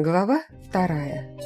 Глава вторая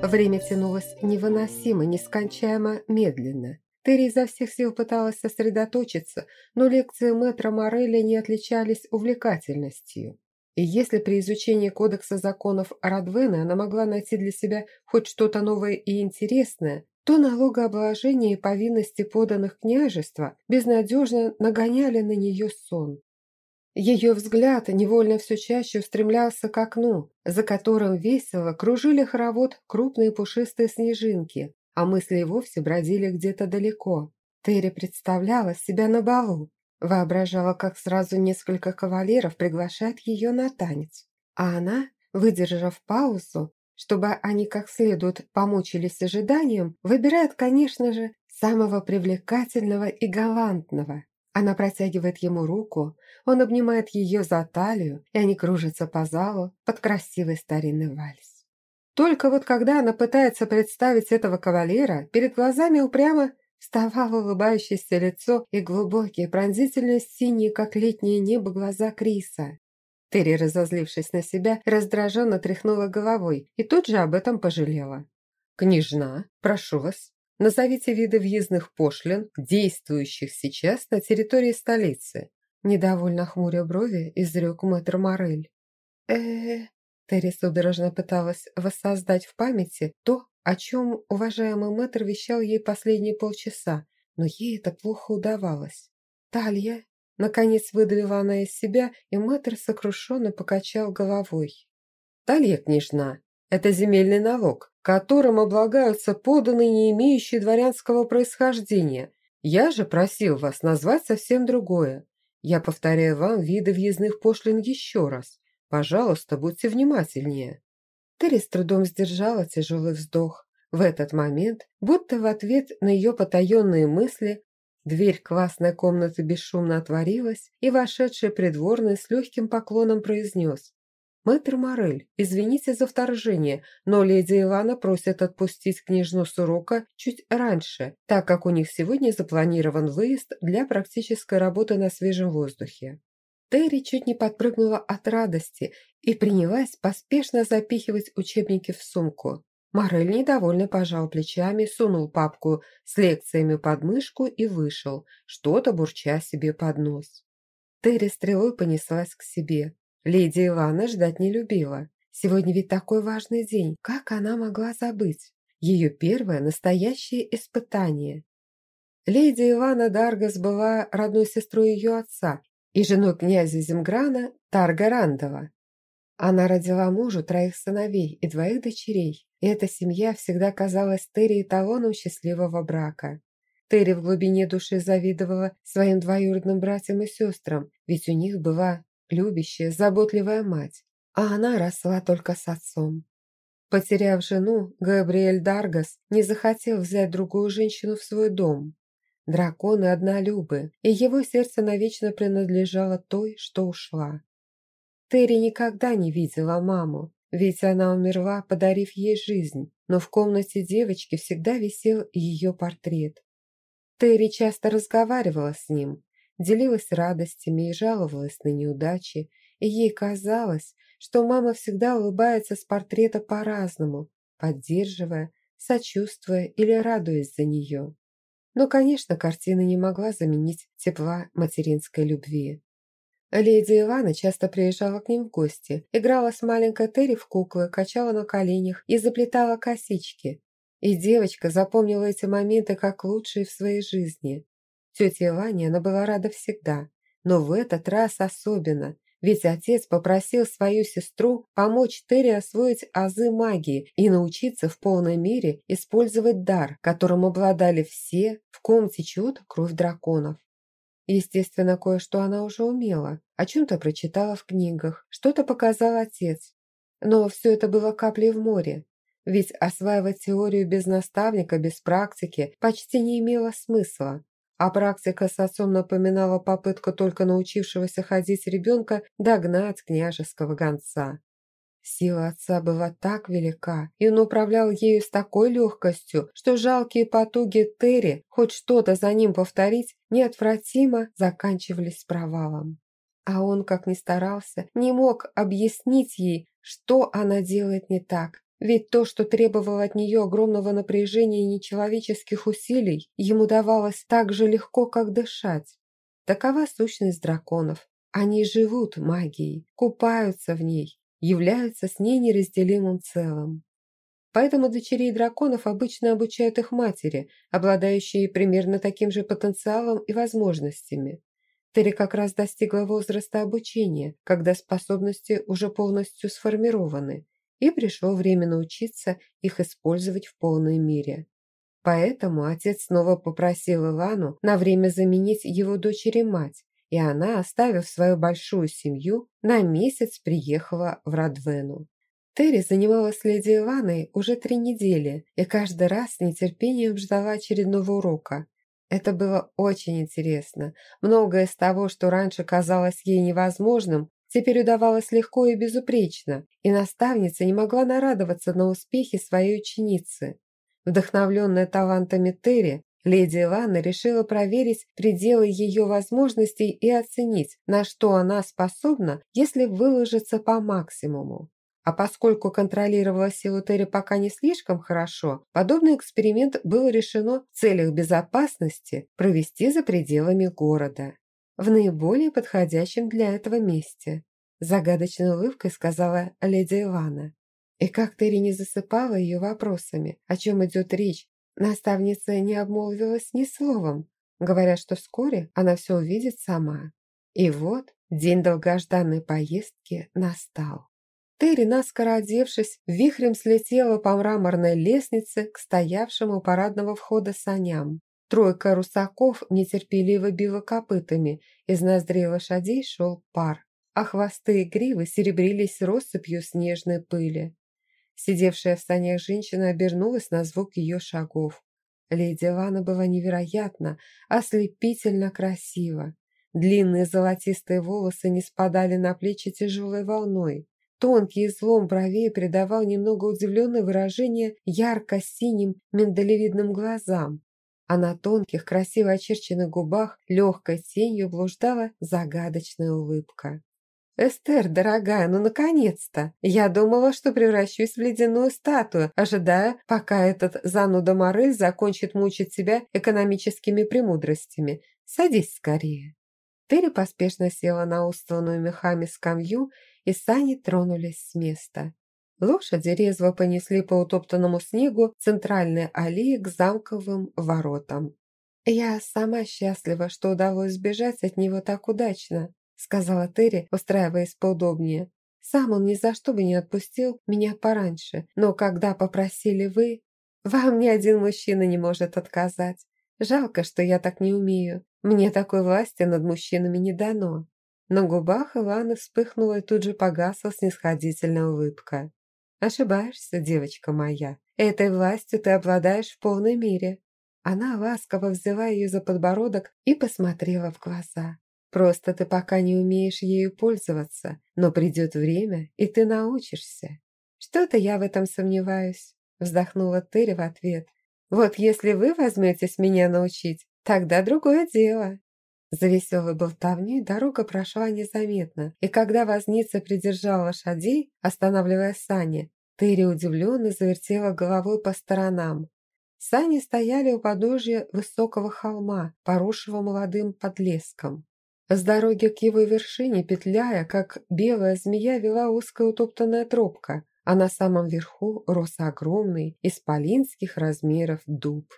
Время тянулось невыносимо, нескончаемо медленно. Терри изо всех сил пыталась сосредоточиться, но лекции мэтра Морелли не отличались увлекательностью. И если при изучении кодекса законов Радвена она могла найти для себя хоть что-то новое и интересное, то налогообложение и повинности поданных княжества безнадежно нагоняли на нее сон. Ее взгляд невольно все чаще устремлялся к окну, за которым весело кружили хоровод крупные пушистые снежинки, а мысли и вовсе бродили где-то далеко. Терри представляла себя на балу, воображала, как сразу несколько кавалеров приглашают ее на танец, а она, выдержав паузу, чтобы они как следует помучились ожиданием, выбирает, конечно же, самого привлекательного и галантного. Она протягивает ему руку, он обнимает ее за талию, и они кружатся по залу под красивый старинный вальс. Только вот когда она пытается представить этого кавалера, перед глазами упрямо вставало улыбающееся лицо и глубокие, пронзительно синие, как летнее небо, глаза Криса. Терри, разозлившись на себя, раздраженно тряхнула головой и тут же об этом пожалела. «Княжна, прошу вас, Назовите виды въездных пошлин, действующих сейчас на территории столицы. Недовольно хмуря брови, изрек мэтр Морель. э э Терри судорожно пыталась воссоздать в памяти то, о чем уважаемый мэтр вещал ей последние полчаса, но ей это плохо удавалось. «Талья?» Наконец выдавила она из себя, и мэтр сокрушенно покачал головой. «Талья, княжна, это земельный налог, которым облагаются поданные, не имеющие дворянского происхождения. Я же просил вас назвать совсем другое. Я повторяю вам виды въездных пошлин еще раз. Пожалуйста, будьте внимательнее». Терри с трудом сдержала тяжелый вздох. В этот момент, будто в ответ на ее потаенные мысли, дверь классной комнаты бесшумно отворилась, и вошедший придворный с легким поклоном произнес «Мэтр Морель, извините за вторжение, но леди Ивана просит отпустить княжну с урока чуть раньше, так как у них сегодня запланирован выезд для практической работы на свежем воздухе». Терри чуть не подпрыгнула от радости и принялась поспешно запихивать учебники в сумку. Морель недовольно пожал плечами, сунул папку с лекциями под мышку и вышел, что-то бурча себе под нос. Терри стрелой понеслась к себе. Леди Ивана ждать не любила. Сегодня ведь такой важный день. Как она могла забыть? Ее первое настоящее испытание. Леди Ивана Даргас была родной сестрой ее отца и женой князя Земграна Тарга Рандова. Она родила мужу троих сыновей и двоих дочерей, и эта семья всегда казалась Терри эталоном счастливого брака. Терри в глубине души завидовала своим двоюродным братьям и сестрам, ведь у них была любящая, заботливая мать, а она росла только с отцом. Потеряв жену, Габриэль Даргас не захотел взять другую женщину в свой дом. Драконы однолюбы, и его сердце навечно принадлежало той, что ушла. Терри никогда не видела маму, ведь она умерла, подарив ей жизнь, но в комнате девочки всегда висел ее портрет. Терри часто разговаривала с ним, делилась радостями и жаловалась на неудачи, и ей казалось, что мама всегда улыбается с портрета по-разному, поддерживая, сочувствуя или радуясь за нее. Но, конечно, картина не могла заменить тепла материнской любви. Леди Ивана часто приезжала к ним в гости, играла с маленькой Терри в куклы, качала на коленях и заплетала косички. И девочка запомнила эти моменты как лучшие в своей жизни. Тете Ване она была рада всегда, но в этот раз особенно, ведь отец попросил свою сестру помочь Терри освоить азы магии и научиться в полной мере использовать дар, которым обладали все, в ком течет кровь драконов. Естественно, кое-что она уже умела, о чем-то прочитала в книгах, что-то показал отец. Но все это было каплей в море, ведь осваивать теорию без наставника, без практики почти не имело смысла а практика с отцом напоминала попытку только научившегося ходить ребенка догнать княжеского гонца. Сила отца была так велика, и он управлял ею с такой легкостью, что жалкие потуги Терри хоть что-то за ним повторить неотвратимо заканчивались провалом. А он, как ни старался, не мог объяснить ей, что она делает не так. Ведь то, что требовало от нее огромного напряжения и нечеловеческих усилий, ему давалось так же легко, как дышать. Такова сущность драконов. Они живут магией, купаются в ней, являются с ней неразделимым целым. Поэтому дочерей драконов обычно обучают их матери, обладающие примерно таким же потенциалом и возможностями. Терри как раз достигла возраста обучения, когда способности уже полностью сформированы, и пришло время научиться их использовать в полной мере. Поэтому отец снова попросил Илану на время заменить его дочери мать, и она, оставив свою большую семью, на месяц приехала в Радвену. Терри занималась леди Иланой уже три недели и каждый раз с нетерпением ждала очередного урока. Это было очень интересно. Многое из того, что раньше казалось ей невозможным, теперь удавалось легко и безупречно, и наставница не могла нарадоваться на успехи своей ученицы. Вдохновленная талантами Терри, леди Лана решила проверить пределы ее возможностей и оценить, на что она способна, если выложиться по максимуму. А поскольку контролировала силу Терри пока не слишком хорошо, подобный эксперимент было решено в целях безопасности провести за пределами города. В наиболее подходящем для этого месте. Загадочной улыбкой сказала леди Ивана. И как Терри не засыпала ее вопросами, о чем идет речь, наставница не обмолвилась ни словом, говоря, что вскоре она все увидит сама. И вот день долгожданной поездки настал. Терри, наскоро одевшись, вихрем слетела по мраморной лестнице к стоявшему у парадного входа саням. Тройка русаков нетерпеливо била копытами, из ноздрей лошадей шел пар, а хвосты и гривы серебрились россыпью снежной пыли. Сидевшая в санях женщина обернулась на звук ее шагов. Леди Лана была невероятно, ослепительно красива. Длинные золотистые волосы не спадали на плечи тяжелой волной. Тонкий излом бровей придавал немного удивленное выражение ярко-синим миндалевидным глазам, а на тонких, красиво очерченных губах легкой тенью блуждала загадочная улыбка. «Эстер, дорогая, ну наконец-то! Я думала, что превращусь в ледяную статую, ожидая, пока этот зануда Морель закончит мучить себя экономическими премудростями. Садись скорее!» Терри поспешно села на устланную мехами скамью и сани тронулись с места. Лошади резво понесли по утоптанному снегу центральной аллеи к замковым воротам. «Я сама счастлива, что удалось сбежать от него так удачно», сказала Терри, устраиваясь поудобнее. «Сам он ни за что бы не отпустил меня пораньше, но когда попросили вы, вам ни один мужчина не может отказать. Жалко, что я так не умею. Мне такой власти над мужчинами не дано». На губах Ивана вспыхнула и тут же погасла снисходительная улыбка. «Ошибаешься, девочка моя. Этой властью ты обладаешь в полной мере». Она ласково взяла ее за подбородок и посмотрела в глаза. «Просто ты пока не умеешь ею пользоваться, но придет время, и ты научишься». «Что-то я в этом сомневаюсь», – вздохнула Терри в ответ. «Вот если вы возьметесь меня научить, тогда другое дело». За веселой болтовней дорога прошла незаметно, и когда возница придержал лошадей, останавливая сани, Терри удивленно завертела головой по сторонам. Сани стояли у подножья высокого холма, поросшего молодым подлеском. С дороги к его вершине, петляя, как белая змея, вела узкая утоптанная тропка, а на самом верху рос огромный, исполинских размеров дуб.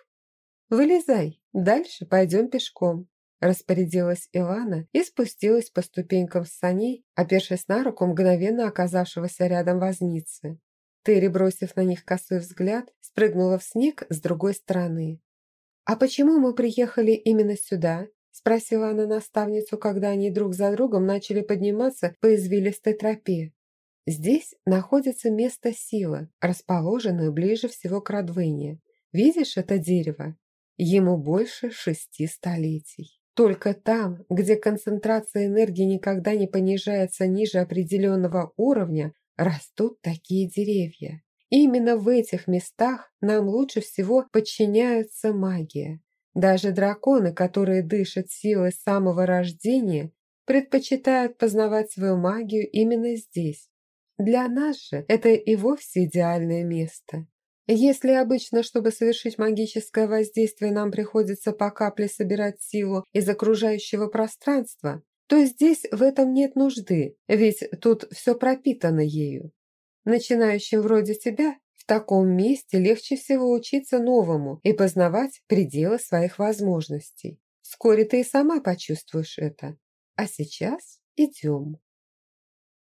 «Вылезай, дальше пойдем пешком», Распорядилась Ивана и спустилась по ступенькам с саней, опершись на руку мгновенно оказавшегося рядом возницы. Терри, бросив на них косой взгляд, спрыгнула в снег с другой стороны. «А почему мы приехали именно сюда?» спросила она наставницу, когда они друг за другом начали подниматься по извилистой тропе. «Здесь находится место силы, расположенное ближе всего к Радвене. Видишь это дерево? Ему больше шести столетий». Только там, где концентрация энергии никогда не понижается ниже определенного уровня, растут такие деревья. Именно в этих местах нам лучше всего подчиняется магия. Даже драконы, которые дышат силой самого рождения, предпочитают познавать свою магию именно здесь. Для нас же это и вовсе идеальное место. Если обычно, чтобы совершить магическое воздействие, нам приходится по капле собирать силу из окружающего пространства, то здесь в этом нет нужды, ведь тут все пропитано ею. Начинающим вроде тебя в таком месте легче всего учиться новому и познавать пределы своих возможностей. Вскоре ты и сама почувствуешь это. А сейчас идем.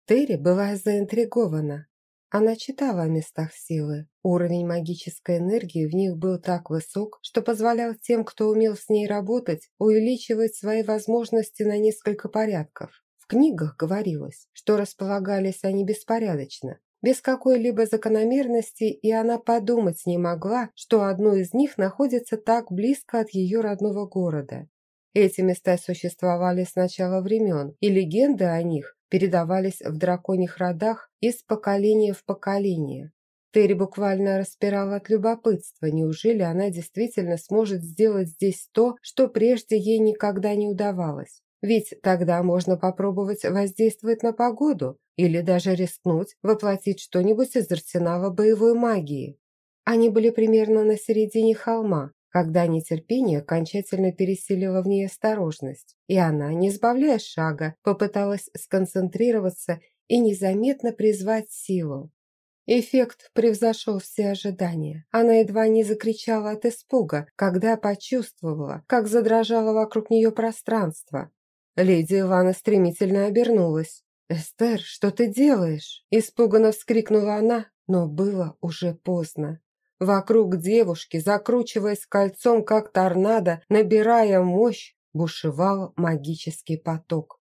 Терри была заинтригована. Она читала о местах силы. Уровень магической энергии в них был так высок, что позволял тем, кто умел с ней работать, увеличивать свои возможности на несколько порядков. В книгах говорилось, что располагались они беспорядочно, без какой-либо закономерности, и она подумать не могла, что одно из них находится так близко от ее родного города. Эти места существовали с начала времен, и легенды о них передавались в драконьих родах из поколения в поколение. Терри буквально распирала от любопытства, неужели она действительно сможет сделать здесь то, что прежде ей никогда не удавалось. Ведь тогда можно попробовать воздействовать на погоду или даже рискнуть воплотить что-нибудь из арсенала боевой магии. Они были примерно на середине холма, когда нетерпение окончательно пересилило в ней осторожность, и она, не сбавляя шага, попыталась сконцентрироваться и незаметно призвать силу. Эффект превзошел все ожидания. Она едва не закричала от испуга, когда почувствовала, как задрожало вокруг нее пространство. Леди Ивана стремительно обернулась. «Эстер, что ты делаешь?» Испуганно вскрикнула она, но было уже поздно. Вокруг девушки, закручиваясь кольцом, как торнадо, набирая мощь, бушевал магический поток.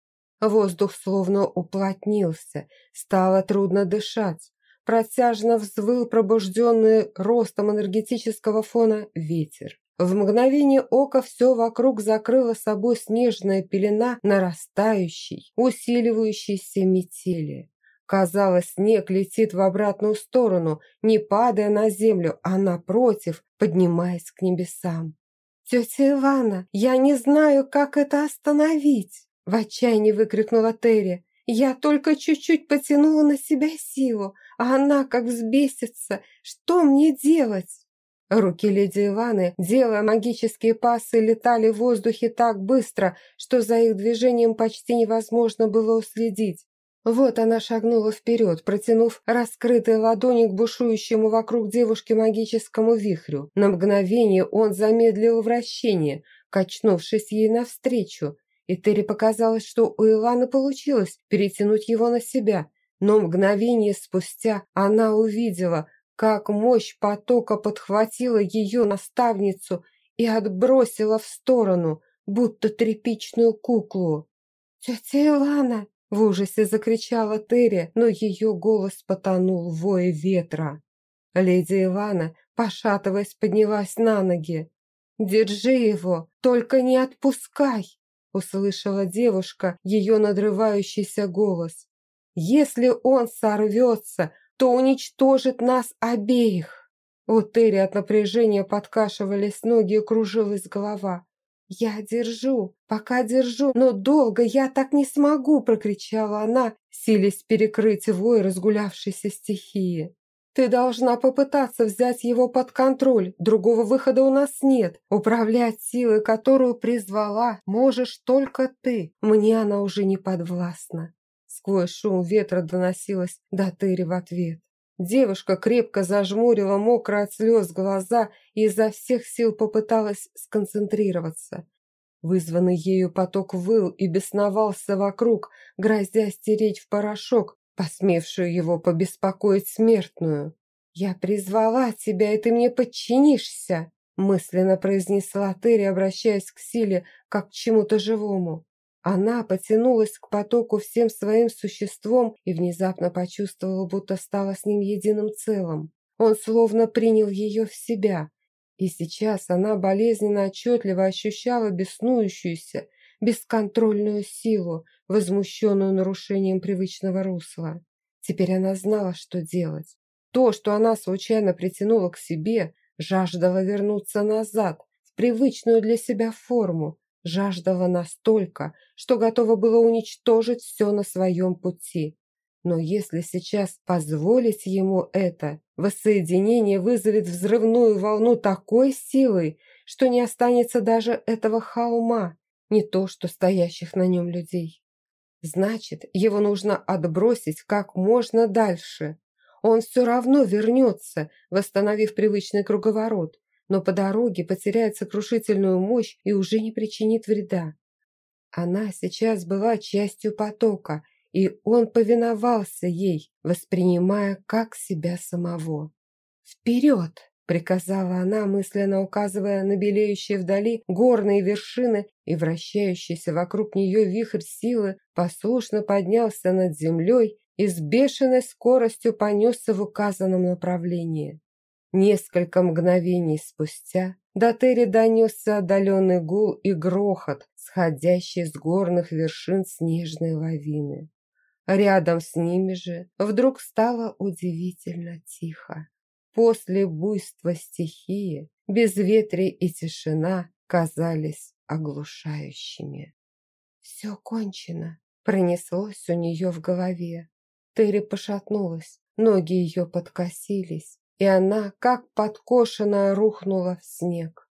Воздух словно уплотнился, стало трудно дышать. Протяжно взвыл пробужденный ростом энергетического фона ветер. В мгновение ока все вокруг закрыла собой снежная пелена нарастающей, усиливающейся метели. Казалось, снег летит в обратную сторону, не падая на землю, а напротив, поднимаясь к небесам. «Тетя Ивана, я не знаю, как это остановить!» В отчаянии выкрикнула Терри. «Я только чуть-чуть потянула на себя силу, а она как взбесится. Что мне делать?» Руки леди Иваны, делая магические пасы, летали в воздухе так быстро, что за их движением почти невозможно было уследить. Вот она шагнула вперед, протянув раскрытые ладони к бушующему вокруг девушки магическому вихрю. На мгновение он замедлил вращение, качнувшись ей навстречу, и Терри показалось, что у Иланы получилось перетянуть его на себя. Но мгновение спустя она увидела, как мощь потока подхватила ее наставницу и отбросила в сторону, будто тряпичную куклу. «Тетя Илана!» В ужасе закричала Терри, но ее голос потонул в вое ветра. Леди Ивана, пошатываясь, поднялась на ноги. «Держи его, только не отпускай!» услышала девушка ее надрывающийся голос. «Если он сорвется, то уничтожит нас обеих!» У Терри от напряжения подкашивались ноги и кружилась голова. «Я держу, пока держу, но долго я так не смогу!» – прокричала она, силясь перекрыть вой разгулявшейся стихии. «Ты должна попытаться взять его под контроль, другого выхода у нас нет. Управлять силой, которую призвала, можешь только ты. Мне она уже не подвластна». Сквозь шум ветра доносилась до Терри в ответ. Девушка крепко зажмурила мокрые от слез глаза и изо всех сил попыталась сконцентрироваться. Вызванный ею поток выл и бесновался вокруг, грозя стереть в порошок, посмевшую его побеспокоить смертную. «Я призвала тебя, и ты мне подчинишься!» мысленно произнесла Терри, обращаясь к силе, как к чему-то живому. Она потянулась к потоку всем своим существом и внезапно почувствовала, будто стала с ним единым целым. Он словно принял ее в себя. И сейчас она болезненно отчетливо ощущала беснующуюся, бесконтрольную силу, возмущенную нарушением привычного русла. Теперь она знала, что делать. То, что она случайно притянула к себе, жаждала вернуться назад, в привычную для себя форму, жаждало настолько, что готово было уничтожить все на своем пути. Но если сейчас позволить ему это, воссоединение вызовет взрывную волну такой силой, что не останется даже этого холма, не то что стоящих на нем людей. Значит, его нужно отбросить как можно дальше. Он все равно вернется, восстановив привычный круговорот, но по дороге потеряет сокрушительную мощь и уже не причинит вреда. Она сейчас была частью потока, и он повиновался ей, воспринимая как себя самого. «Вперед!» – приказала она, мысленно указывая на белеющие вдали горные вершины, и вращающийся вокруг нее вихрь силы послушно поднялся над землей и с бешеной скоростью понесся в указанном направлении. Несколько мгновений спустя до Терри донесся отдаленный гул и грохот, сходящий с горных вершин снежной лавины. Рядом с ними же вдруг стало удивительно тихо. После буйства стихии безветрие и тишина казались оглушающими. «Все кончено», — пронеслось у нее в голове. Терри пошатнулась, ноги ее подкосились, и она, как подкошенная, рухнула в снег.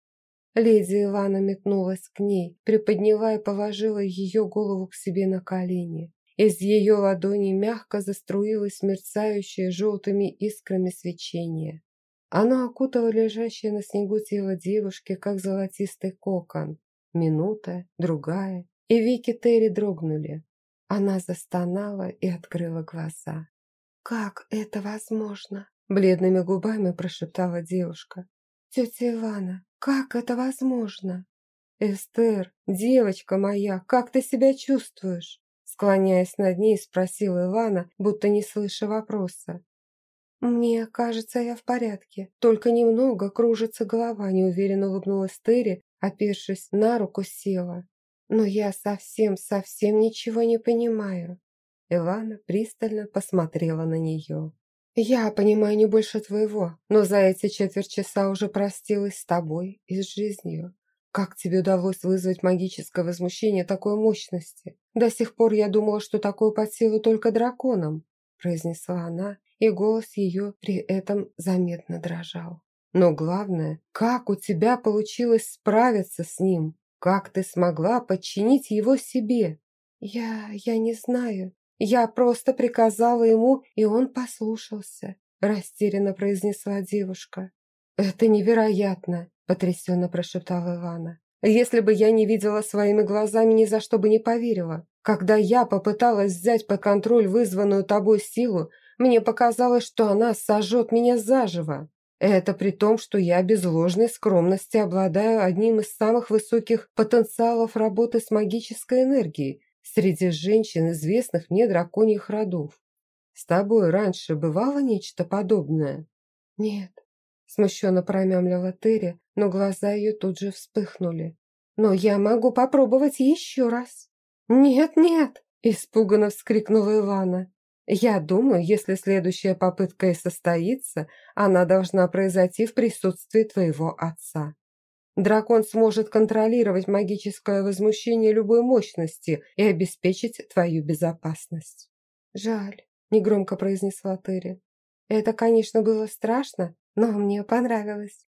Леди Ивана метнулась к ней, приподняла и положила ее голову к себе на колени. Из ее ладони мягко заструилось мерцающее желтыми искрами свечение. Оно окутало лежащее на снегу тело девушки, как золотистый кокон. Минута, другая, и веки Терри дрогнули. Она застонала и открыла глаза. «Как это возможно?» Бледными губами прошептала девушка. «Тетя Ивана, как это возможно?» «Эстер, девочка моя, как ты себя чувствуешь?» Склоняясь над ней, спросила Ивана, будто не слыша вопроса. «Мне кажется, я в порядке. Только немного кружится голова», – неуверенно улыбнулась Терри, опершись на руку села. «Но я совсем-совсем ничего не понимаю». Ивана пристально посмотрела на нее. «Я понимаю не больше твоего, но за эти четверть часа уже простилась с тобой и с жизнью. Как тебе удалось вызвать магическое возмущение такой мощности? До сих пор я думала, что такое под силу только драконам», произнесла она, и голос ее при этом заметно дрожал. «Но главное, как у тебя получилось справиться с ним? Как ты смогла подчинить его себе?» «Я... я не знаю. Я просто приказала ему, и он послушался», растерянно произнесла девушка. «Это невероятно!» потрясенно прошептала Ивана. «Если бы я не видела своими глазами, ни за что бы не поверила. Когда я попыталась взять под контроль вызванную тобой силу, мне показалось, что она сожжет меня заживо. Это при том, что я без ложной скромности обладаю одним из самых высоких потенциалов работы с магической энергией среди женщин, известных мне драконьих родов. С тобой раньше бывало нечто подобное? Нет, Смущенно промямлила Терри, но глаза ее тут же вспыхнули. «Но я могу попробовать еще раз». «Нет, нет!» – испуганно вскрикнула Ивана. «Я думаю, если следующая попытка и состоится, она должна произойти в присутствии твоего отца. Дракон сможет контролировать магическое возмущение любой мощности и обеспечить твою безопасность». «Жаль», – негромко произнесла Терри. «Это, конечно, было страшно, но мне понравилось».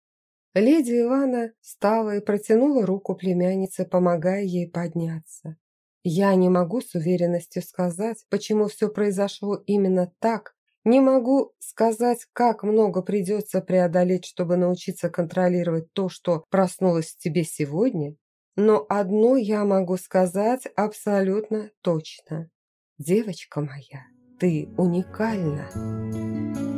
Леди Ивана встала и протянула руку племяннице, помогая ей подняться. Я не могу с уверенностью сказать, почему все произошло именно так, не могу сказать, как много придется преодолеть, чтобы научиться контролировать то, что проснулось в тебе сегодня, но одно я могу сказать абсолютно точно. Девочка моя, ты уникальна.